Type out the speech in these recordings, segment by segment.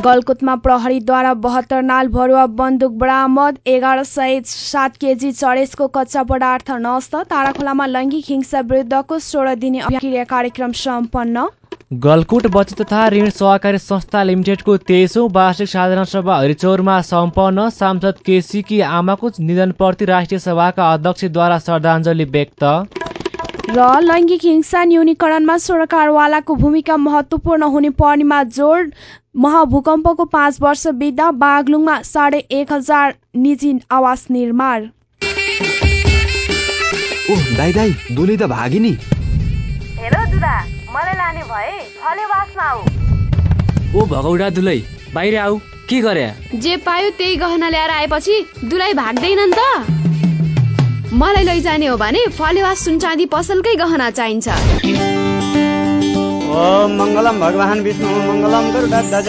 गलकुटमा प्रहरीद्वारा बहत्तर नाल भरुवा बन्दुक बरामद एघार सय सात केजी चरेसको कच्चा पदार्थ नष्ट ताराखोलामा लैङ्गिक हिंसा विरुद्धको सोह्र दिने कार्यक्रम सम्पन्न। गलकुट बचत तथा ऋण सहकारी संस्था लिमिटेडको तेइसौँ वार्षिक साधारण सभा हरिचौरमा सम्पन्न सांसद केसीकी आमाको निधनप्रति राष्ट्रिय सभाका अध्यक्षद्वारा श्रद्धाञ्जली व्यक्त। र लैङ्गिक हिंसा न्यूनीकरणमा सरकारवालाको भूमिका महत्त्वपूर्ण हुने पर्नेमा जोड महाभूकम्पको पाँच वर्ष बित्दा बागलुङमा साढे एक हजार निजी आवास निर्माण। ओह दाई दाई दुली त भागी नि। हेर दुदा मलाई लाने भए फलेवासमा आऊ। ओ भगौडा दुलै बाहिर आऊ के गरे? जे पायो त्यही गहना ल्याएर आएपछि दुलाई भाग्दैनन् त। मलाई लैजाने हो भने फलेवास सुनचाँदी पसलकै गहना चाहिन्छ। ओम मङ्गलम भगवान् विष्णु मङ्गलम गरुडध्वज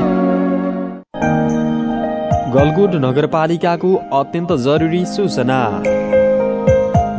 गलकुट नगरपालिकाको अत्यन्त जरुरी सूचना।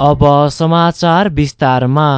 अब समाचार विस्तारमा।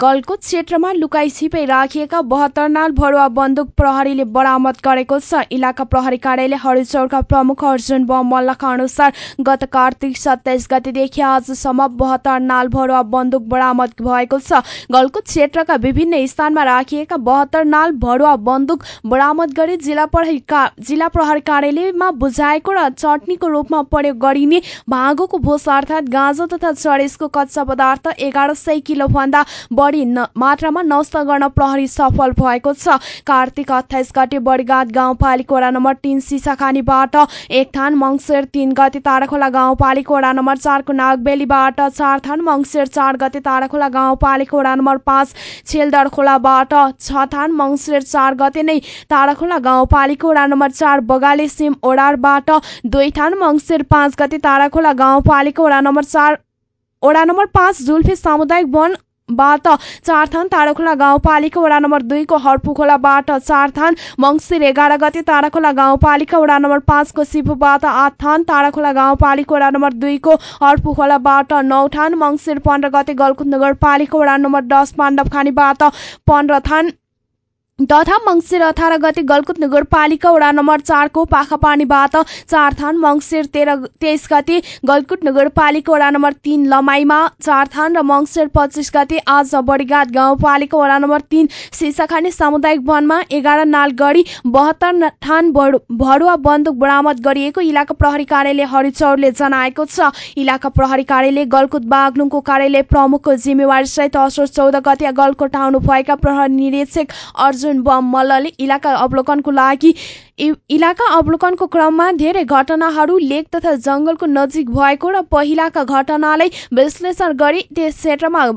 गलकुट क्षेत्रमा लुकाई छिपै राखिएका बहत्तर नाल भरुवा बन्दुक प्रहरीले बरामद गरेको छ। इलाका प्रहरी कार्यालय हरिचौरका प्रमुख अर्जुन ब मल्लका अनुसार गत कार्तिक सत्ताइस गतेदेखि आजसम्म बहत्तर नाल भरुवा बन्दुक बरामद भएको छ। गलकुट क्षेत्रका विभिन्न स्थानमा राखिएका बहत्तर नाल भरुवा बन्दुक बरामद गरी जिल्ला प्रहरी जिल्ला प्रहरी कार्यालयमा बुझाएको र चटनीको रूपमा प्रयोग गरिने भागोको भोस अर्थात् गाँजो तथा चरेसको कच्चा पदार्थ एघार सय किलोभन्दा बढी मात्रामा नष्ट गर्न प्रहरी सफल भएको छ। कार्तिक अठाइस गते बडीघाट गाउँपालिका वडा नम्बर तिन सिसाखानीबाट एक थान मङ्सिर तिन गते ताराखोला गाउँपालिका वडा नम्बर चारको नागबेलीबाट चार थान मङ्सिर चार गते ताराखोला गाउँपालिका वडा नम्बर पाँच छेलदर खोलाबाट छ थान मङ्सिर चार गते नै ताराखोला गाउँपालिका वडा नम्बर चार बगाले सिम ओडारबाट दुई थान मङ्सिर पाँच गते ताराखोला गाउँपालिका वडा नम्बर चार वडा नम्बर पाँच जुल्फे सामुदायिक वन बाट चार थान ताराखोला गाउँपालिका वडा नम्बर दुईको हर्पुखोलाबाट चार थान मङ्सिर एघार गते ताराखोला गाउँपालिका वडा नम्बर पाँचको सिपुबाट आठ थान ताराखोला गाउँपालिका वडा नम्बर दुईको हर्पुखोलाबाट नौ थान मङ्सिर पन्ध्र गते गलकुट नगरपालिका वडा नम्बर दस पाण्डवखानीबाट पन्ध्र थान तथा मङ्सिर अठार गते गलकुट नगरपालिका वडा नम्बर चारको पाखापानीबाट चार थान मङ्सिर तेह्र तेइस गते गलकुट नगरपालिका वडा नम्बर तिन लमाईमा चार थान र मङ्सिर पच्चिस गते आज बडीघाट गाउँपालिका वडा नम्बर तिन सिसाखानी सामुदायिक वनमा एघार नाल गढी बहत्तर थान भरुवा बन्दुक बरामद गरिएको इलाका प्रहरी कार्यालय हरिचौरले जनाएको छ। इलाका प्रहरी कार्यालय गलकुट बागलुङको कार्यालय प्रमुखको जिम्मेवारी सहित असोज चौध गते गलकोट आउनुभएका प्रहरी निरीक्षक अर्जुन अर्जुन बम मल्लले इलाका अवलोकनको लागि इलाका अवलोकनको क्रममा धेरै घटनाहरू लेक तथा जङ्गलको नजिक भएको र पहिलाका घटनालाई विश्लेषण गरी त्यस क्षेत्रमा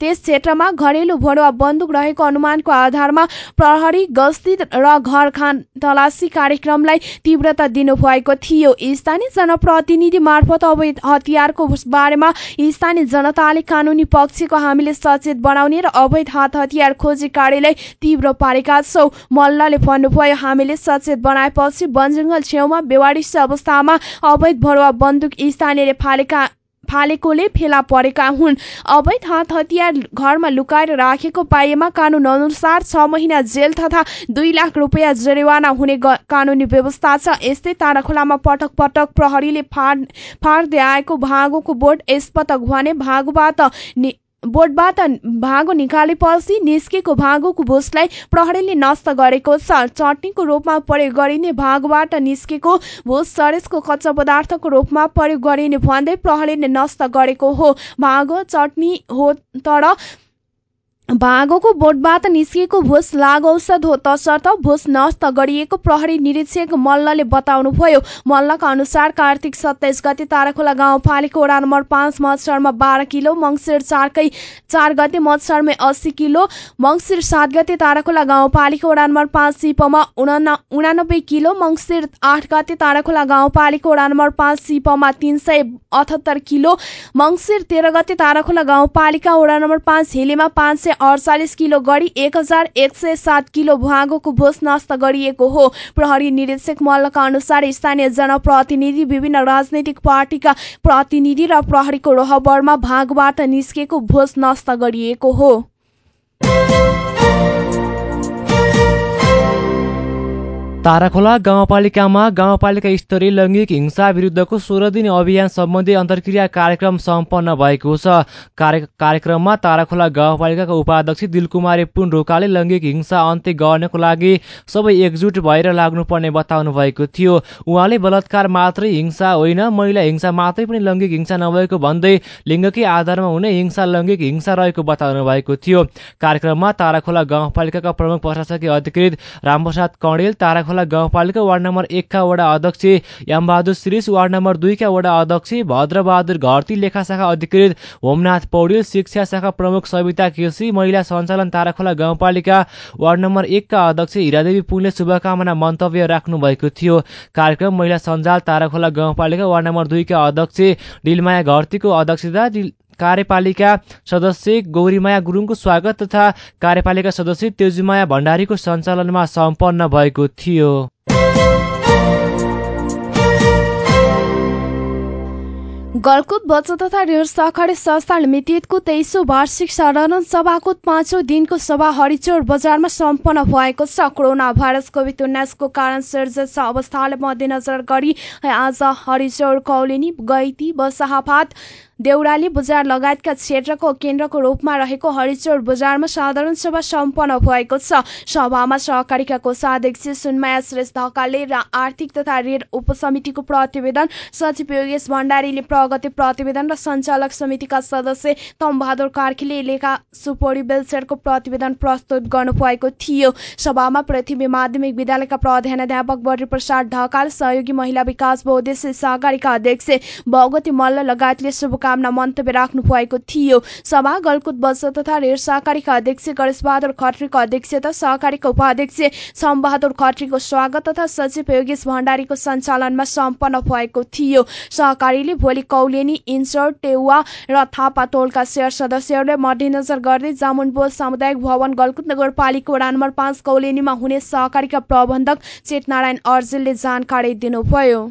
त्यस क्षेत्रमा घरेलु भरुवा बन्दुक रहेको अनुमानको आधारमा प्रहरी गस्ती र घर खान तलासी कार्यक्रमलाई तीव्रता दिनुभएको थियो। स्थानीय जनप्रतिनिधि मार्फत अवैध हतियारको बारेमा स्थानीय जनताले कानुनी पक्षको हामीले सचेत बनाउने र अवैध हात हतियार खोजी कार्यलाई तीव्र पारेका छौँ। मल्लले भन्नुभयो हामीले सचेत बनाएपछि वनजङ्गल छेउमा बेवारिस अवस्थामा अवैध भरुवा बन्दुक स्थानीयले फालेका फालेकोले फेला परेका हुन्। अवैध हात हतियार घरमा लुकाएर राखेको पाइएमा कानून अनुसार छ महिना जेल तथा दुई लाख रुपियाँ जरिवाना हुने कानूनी व्यवस्था छ। यस्तै ताराखोलामा पटक पटक प्रहरीले फाड फाड्दै आएको भागोको बोट यसपटक भने भागोबाट बोटबाट भागो निकालेपछि निस्केको भागोको भुसलाई प्रहरीले नष्ट गरेको छ। चटनीको रूपमा प्रयोग गरिने भागोबाट निस्केको भुस सरेसको कच्चा पदार्थको रूपमा प्रयोग गरिने भन्दै प्रहरीले नष्ट गरेको हो। भागो चटनी हो तर भागोको बोटबाट निस्किएको भुस लाग औषध हो तसर्थ भुस नष्ट गरिएको प्रहरी निरीक्षक मल्लले बताउनुभयो। मल्लका अनुसार कार्तिक सत्ताइस गते ताराखोला गाउँपालिका वडा नम्बर पाँच मत्सरमा बाह्र किलो मङ्सिर चारकै चार गते मत्सरमै अस्सी किलो मङ्सिर सात गते ताराखोला गाउँपालिका वडा नम्बर पाँच सिपमा उना उनानब्बे किलो मङ्सिर आठ गते ताराखोला गाउँपालिका वडा नम्बर पाँच सिपमा तिन सय अठहत्तर किलो मङ्सिर तेह्र गते ताराखोला गाउँपालिका वडा नम्बर पाँच हेलीमा पाँच सय अडचालिस किलो गरी एक हजार एक सय सात किलो भागोको भोज नष्ट गरिएको हो। प्रहरी निरीक्षक मल्लका अनुसार स्थानीय जनप्रतिनिधि विभिन्न राजनैतिक पार्टीका प्रतिनिधि र प्रहरीको रोहबरमा भागबाट निस्केको भोज नष्ट गरिएको हो। ताराखोला गाउँपालिकामा गाउँपालिका स्तरीय लैङ्गिक हिंसा विरुद्धको सोह्र दिने अभियान सम्बन्धी अन्तर्क्रिया कार्यक्रम सम्पन्न भएको छ। कार्यक्रममा ताराखोला गाउँपालिकाका उपाध्यक्ष दिलकुमारी पुन ढोकाले लैङ्गिक हिंसा अन्त्य गर्नको लागि सबै एकजुट भएर लाग्नुपर्ने बताउनु भएको थियो। उहाँले बलात्कार मात्रै हिंसा होइन महिला हिंसा मात्रै पनि लैङ्गिक हिंसा नभएको भन्दै लिङ्गकै आधारमा हुने हिंसा लैङ्गिक हिंसा रहेको बताउनु भएको थियो। कार्यक्रममा ताराखोला गाउँपालिकाका प्रमुख प्रशासकीय अधिकृत रामप्रसाद कणेल ताराखोला खोला गाउँपालिका वार्ड नम्बर एकका वडा अध्यक्ष यामबहादुर श्रेष वार्ड नम्बर दुईका वडा अध्यक्ष भद्रबहादुर घरती लेखा शाखा अधिकृत होमनाथ पौडेल शिक्षा शाखा प्रमुख सविता केसी महिला सञ्चालन ताराखोला गाउँपालिका वार्ड नम्बर एकका अध्यक्ष हिरादेवी पुनले शुभकामना मन्तव्य राख्नु भएको थियो। कार्यक्रम महिला सञ्जाल ताराखोला गाउँपालिका वार्ड नम्बर दुईका अध्यक्ष डिलमाया घरतीको अध्यक्षता कार्यपालिका सदस्य गौरीमाया गुरुङको स्वागत तथा कार्यपालिका सदस्य तेजुमाया भण्डारीको सञ्चालनमा सम्पन्न भएको थियो। गलकुट बचत तथा ऋण सहकारी संस्था लिमिटेडको तेइसौँ वार्षिक साधारण सभाको पाँचौँ दिनको सभा हरिचौर बजारमा सम्पन्न भएको छ। कोरोना भाइरस कोभिड उन्नाइसको कारण सिर्जित अवस्थालाई मध्यनजर गरी आज हरिचौर कौलिनी गैती बसाहाफात देउराली बजार लगायतका क्षेत्रको केन्द्रको रूपमा रहेको हरिचौर बजारमा साधारण सभा सम्पन्न भएको छ। सभामा सहकारीका कोषाध्यक्ष सुनमाया श्रेष्ठ ढकालले र आर्थिक तथा ऋण उपसमितिको प्रतिवेदन सचिव योगेश भण्डारीले प्रगति प्रतिवेदन र सञ्चालक समितिका सदस्य तमबहादुर कार्कीले लेखा सुपोरी बेलसेयरको प्रतिवेदन प्रस्तुत गर्नुभएको थियो। सभामा पृथ्वी माध्यमिक विद्यालयका प्रधानाध्यापक बद्री प्रसाद ढकाल सहयोगी महिला विकास बहुद्देश्य सहकारीका अध्यक्ष भगवती मल्ल लगायतले शुभकामना शुभकामना मन्तव्य राख्नु भएको थियो। सभा गलकुट बस तथा रेड सहकारीका अध्यक्ष गणेशबहादुर खत्रीको अध्यक्षता सहकारीका उपाध्यक्ष समबहादुर खत्रीको स्वागत तथा सचिव योगेश भण्डारीको सञ्चालनमा सम्पन्न भएको थियो। सहकारीले भोलि कौलेनी इन्सर टेउवा र थापा टोलका सेयर सदस्यहरूले मध्यनजर गर्दै जामुनबोल सामुदायिक भवन गलकुट नगरपालिका वडा नम्बर पाँच कौलेनीमा हुने सहकारीका प्रबन्धक चेतनारायण अर्जेलले जानकारी दिनुभयो।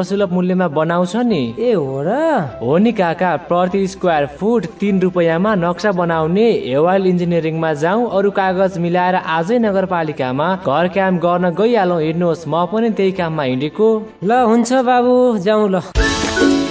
सर्वसुलभ मूल्यमा बनाउँछ नि। ए हो र? हो नि काका प्रति स्क्वायर फुट तिन रुपियाँमा नक्सा बनाउने हेवाइल इन्जिनियरिङमा जाउँ अरू कागज मिलाएर आजै नगरपालिकामा घर काम गर्न गइहालौँ हेर्नुहोस् म पनि त्यही काममा हिँडेको। ल हुन्छ बाबु जाउँ ल।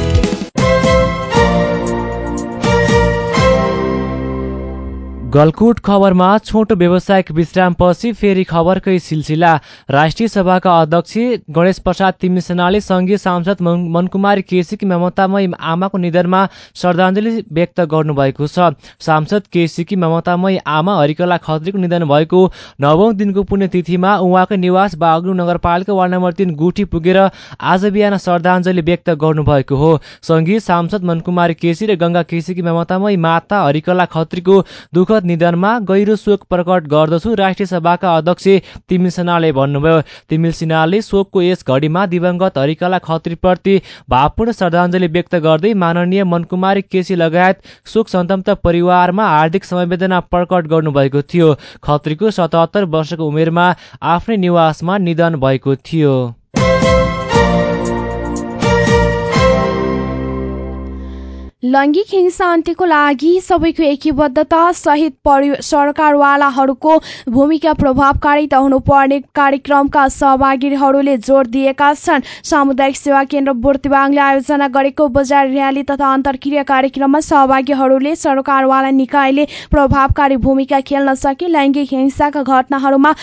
गलकुट खबरमा छोटो व्यावसायिक विश्रामपछि फेरि खबरकै सिलसिला। राष्ट्रिय सभाका अध्यक्ष गणेश प्रसाद तिमिसेनाले सङ्घीय सांसद मन- मनकुमारी केसीकी ममतामयी आमाको निधनमा श्रद्धाञ्जली व्यक्त गर्नुभएको छ। सांसद केसीकी ममतामयी आमा हरिकला खत्रीको निधन भएको नवौं दिनको पुण्यतिथिमा उहाँकै निवास बागलुङ नगरपालिका वार्ड नम्बर तिन गुठी पुगेर आज बिहान श्रद्धाञ्जली व्यक्त गर्नुभएको हो। सङ्घीय सांसद मनकुमारी केसी र गङ्गा केसीकी ममतामयी माता हरिकला खत्रीको निधनमा गहिरो शोक प्रकट गर्दछु। राष्ट्रिय सभाका अध्यक्ष तिमिल सिन्हाले भन्नुभयो तिमिल सिन्हाले शोकको यस घडीमा दिवंगत हरिकला खत्रीप्रति भावपूर्ण श्रद्धाञ्जली व्यक्त गर्दै माननीय मनकुमारी केसी लगायत शोक सन्तप्त परिवारमा हार्दिक समवेदना प्रकट गर्नुभएको थियो। खत्रीको सतहत्तर वर्षको उमेरमा आफ्नै निवासमा निधन भएको थियो। लैङ्गिक हिंसा अन्त्यको लागि सबैको एकीबद्धता सहित सरकारवालाहरूको भूमिका प्रभावकारिता हुनुपर्ने कार्यक्रमका सहभागीहरूले जोड दिएका छन्। सामुदायिक सेवा केन्द्र बुर्तिवाङले आयोजना गरेको बजार र्याली तथा अन्तर्क्रिया कार्यक्रममा सहभागीहरूले सरकारवाला निकायले प्रभावकारी भूमिका खेल्न सके। लैङ्गिक हिंसाका घटनाहरूमा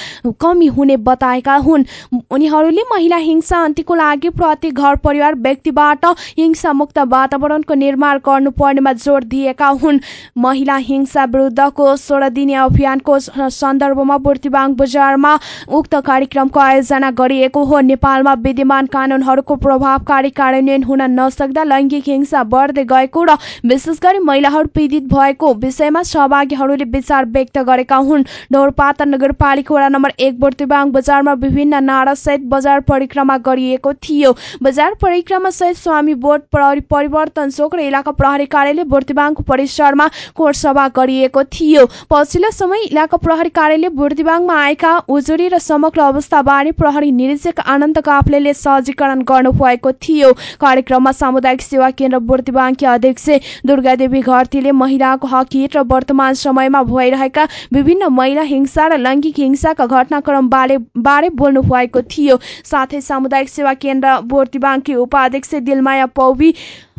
कमी हुने बताएका हुन्। उनीहरूले महिला हिंसा अन्त्यको लागि प्रत्येक घर परिवार व्यक्तिबाट हिंसा मुक्त वातावरणको निर्माण गर्नुपर्नेमा जोड दिएका हुन्। महिला हिंसा विरुद्धको सोह्र दिने अभियानको सन्दर्भमा बुर्तिवाङ बजारमा उक्त कार्यक्रमको आयोजना गरिएको हो। नेपालमा विद्यमान कानूनहरूको प्रभावकारी कार्यान्वयन हुन नसक्दा लैङ्गिक हिंसा बढ्दै गएको र विशेष गरी महिलाहरू पीडित भएको विषयमा सहभागीहरूले विचार व्यक्त गरेका हुन्। ढोरपाता नगरपालिका वडा नम्बर एक बुर्तिवाङ बजारमा विभिन्न नारासहित बजार परिक्रमा गरिएको थियो। बजार परिक्रमा सहित स्वामी बोट परिवर्तन चोक र इलाका प्रहरी कार्यालय बुर्तिवाङको परिसरमा कोट सभा गरिएको थियो। पछिल्लो समय इलाका प्रहरी कार्यालय बुर्तिवाङमा आएका उजुरी र समग्र अवस्थाबारे प्रहरी निरीक्षक आनन्द काफ्लेले सहजीकरण गर्नुभएको थियो। कार्यक्रममा सामुदायिक सेवा केन्द्र बुर्तिवाङकी अध्यक्ष दुर्गादेवी घरतीले महिलाको हक हित र वर्तमान समयमा भइरहेका विभिन्न महिला हिंसा र लैङ्गिक हिंसाका घटनाक्रम बारे बोल्नु भएको थियो। साथै सामुदायिक सेवा केन्द्र बोर्तिबाङकी उपाध्यक्ष दिलमाया पौवी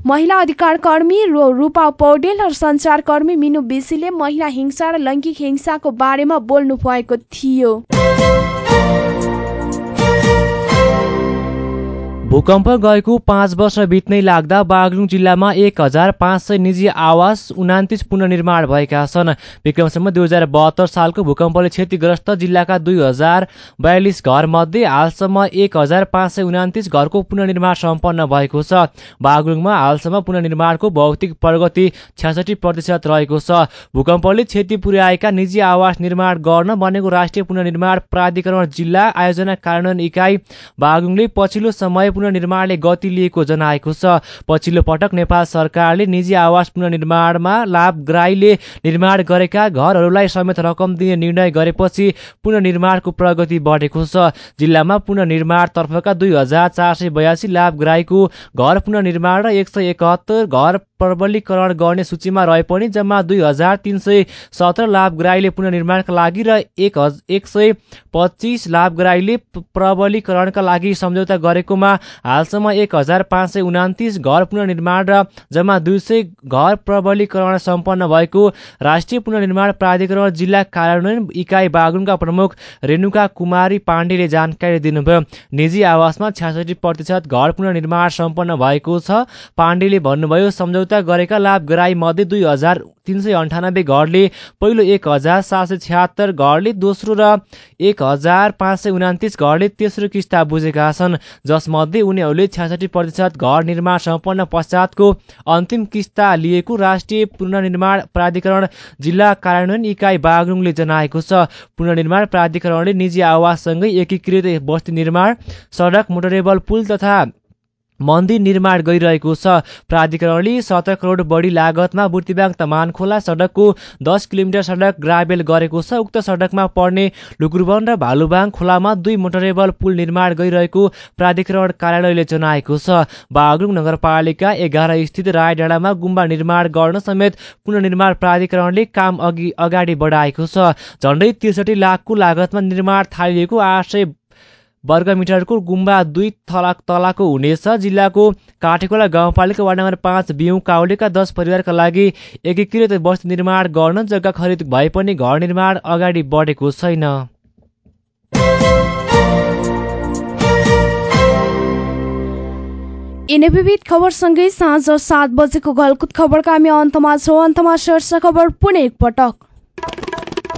महिला अधिकार कर्मी रूपा पौडेल र सञ्चारकर्मी मिनु बिसीले महिला हिंसा र लैङ्गिक हिंसाको बारेमा बोल्नु भएको थियो। भूकम्प गएको पाँच वर्ष बित्नै लाग्दा बागलुङ जिल्लामा एक हजार पाँच सय निजी आवास उनातिस पुनर्निर्माण भएका छन्। विक्रमसम्म दुई हजार बहत्तर सालको भूकम्पले क्षतिग्रस्त जिल्लाका दुई हजार बयालिस घरमध्ये हालसम्म एक हजार पाँच सय उनातिस घरको पुनर्निर्माण सम्पन्न भएको छ। बागलुङमा हालसम्म पुनर्निर्माणको भौतिक प्रगति छ्यासठी प्रतिशत रहेको छ। भूकम्पले क्षति पुर्याएका निजी आवास निर्माण गर्न बनेको राष्ट्रिय पुनर्निर्माण प्राधिकरण जिल्ला आयोजना कार्यान्वयन इकाइ बागलुङले पछिल्लो समय पुनर्निर्माणले गति लिएको जनाएको छ। पछिल्लो पटक नेपाल सरकारले निजी आवास पुनर्निर्माणमा लाभग्राहीले निर्माण गरेका घरहरूलाई समेत रकम दिने निर्णय गरेपछि पुनर्निर्माणको प्रगति बढेको छ। जिल्लामा पुनर्निर्माणतर्फका दुई हजार चार सय बयासी लाभग्राहीको घर पुनर्निर्माण र एक सय एकहत्तर घर प्रबलीकरण गर्ने सूचीमा रहे पनि जम्मा दुई हजार तिन सय सत्र लाभग्राहीले पुनर्निर्माणका लागि र एक हज एक सय पच्चिस लाभग्राहीले प्रबलीकरणका लागि सम्झौता गरेकोमा हालसम्म एक हजार पाँच सय उनातिस घर पुनर्निर्माण र जम्मा दुई सय घर प्रबलीकरण सम्पन्न भएको राष्ट्रिय पुनर्निर्माण प्राधिकरण जिल्ला कार्यान्वयन इकाइ बागुनका प्रमुख रेणुका कुमारी पाण्डेले जानकारी दिनुभयो। निजी आवासमा छ्यासठी प्रतिशत घर पुनर्निर्माण सम्पन्न भएको छ। पाण्डेले भन्नुभयो सम्झौता गरेका लाभग्राही मध्ये दुई हजार तिन सय अन्ठानब्बे घरले पहिलो एक हजार सात सय छ्यात्तर घरले दोस्रो र एक हजार पाँच सय उनातिस घरले तेस्रो किस्ता बुझेका छन्। जसमध्ये उनीहरूले छ्यासठी प्रतिशत घर निर्माण सम्पन्न पश्चातको अन्तिम किस्ता लिएको राष्ट्रिय पुनर्निर्माण प्राधिकरण जिल्ला कार्यान्वयन इकाइ बागलुङले जनाएको छ। पुनर्निर्माण प्राधिकरणले निजी आवाससँगै एकीकृत बस्ती निर्माण सडक मोटरेबल पुल तथा मन्दिर निर्माण गरिरहेको छ। प्राधिकरणले सत्र करोड बढी लागतमा बुर्तिबाङ तमान खोला सडकको दस किलोमिटर सडक ग्राभेल गरेको छ। उक्त सडकमा पर्ने लुकुरबन र भालुबाङ खोलामा दुई मोटरेबल पुल निर्माण गरिरहेको प्राधिकरण कार्यालयले जनाएको छ। बागलुङ नगरपालिका एघार स्थित राय डाँडामा गुम्बा निर्माण गर्न समेत पुनर्निर्माण प्राधिकरणले काम अघि अगाडि बढाएको छ। झन्डै त्रिसठी लाखको लागतमा निर्माण थालिएको आठ सय वर्गमिटरको गुम्बा दुई थलाक तलाको हुनेछ। जिल्लाको काठेकोला गाउँपालिका वार्ड नम्बर पाँच बिउ काउलेका दस परिवारका लागि एकीकृत बस्ती निर्माण गर्न जग्गा खरिद भए पनि घर निर्माण अगाडि बढेको छैन। विविध खबरसँगै साँझ सात बजेको गलकुत खबरका हामी अन्तमा छौँ। अन्तमा शीर्ष खबर पुनः एकपटक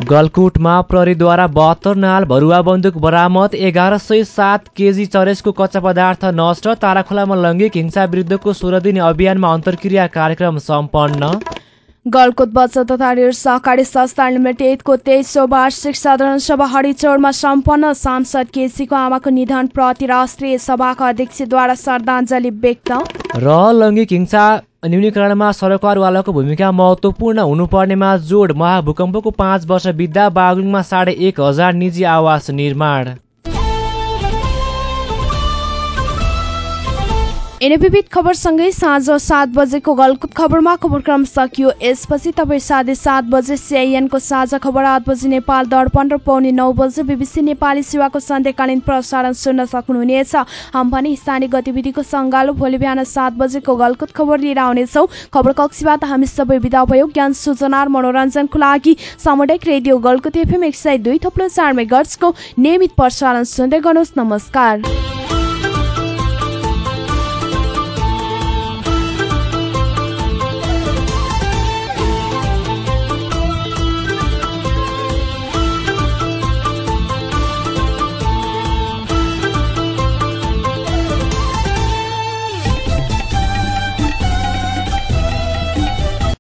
गलकुटमा प्रहरीद्वारा बहत्तर नाल भरुवा बन्दुक बरामद एघार सय सात केजी चरेसको कच्चा पदार्थ नष्ट ताराखोलामा लैङ्गिक हिंसा विरुद्धको सोह्र दिने अभियानमा अन्तर्क्रिया कार्यक्रम सम्पन्न। गलकुट बचत तथा ऋण सहकारी संस्था लिमिटेडको तेइसौँ वार्षिक साधारण सभा हरिचौरमा सम्पन्न सांसद केसीको आमाको निधन प्रति राष्ट्रिय सभाका अध्यक्षद्वारा श्रद्धाञ्जली व्यक्त। र लैङ्गिक हिंसा न्यूनीकरणमा सरकारवालाको भूमिका महत्त्वपूर्ण हुनुपर्नेमा जोड महाभूकम्पको पाँच वर्ष बित्दा बागलुङमा साढे एक हजार निजी आवास निर्माण। यिनै विविध खबरसँगै साँझ सात बजेको गलकुट खबरमा खबरक्रम सकियो। यसपछि तपाईँ साढे सात बजे सिआइएनको साझा खबर आठ बजे नेपाल दर्पण र पौने नौ बजे बिबिसी नेपाली सेवाको सन्ध्याकालीन प्रसारण सुन्न सक्नुहुनेछ। हम भने स्थानीय गतिविधिको सङ्गालो भोलि बिहान सात बजेको गलकुट खबर लिएर आउनेछौँ। खबर कक्षीबाट हामी सबै विदा भयो। ज्ञान सूचना र मनोरञ्जनको लागि सामुदायिक रेडियो गलकुट एफएम एक सय दुई थप्लो चार मेगर्सको नियमित प्रसारण सुन्दै गर्नुहोस्। नमस्कार।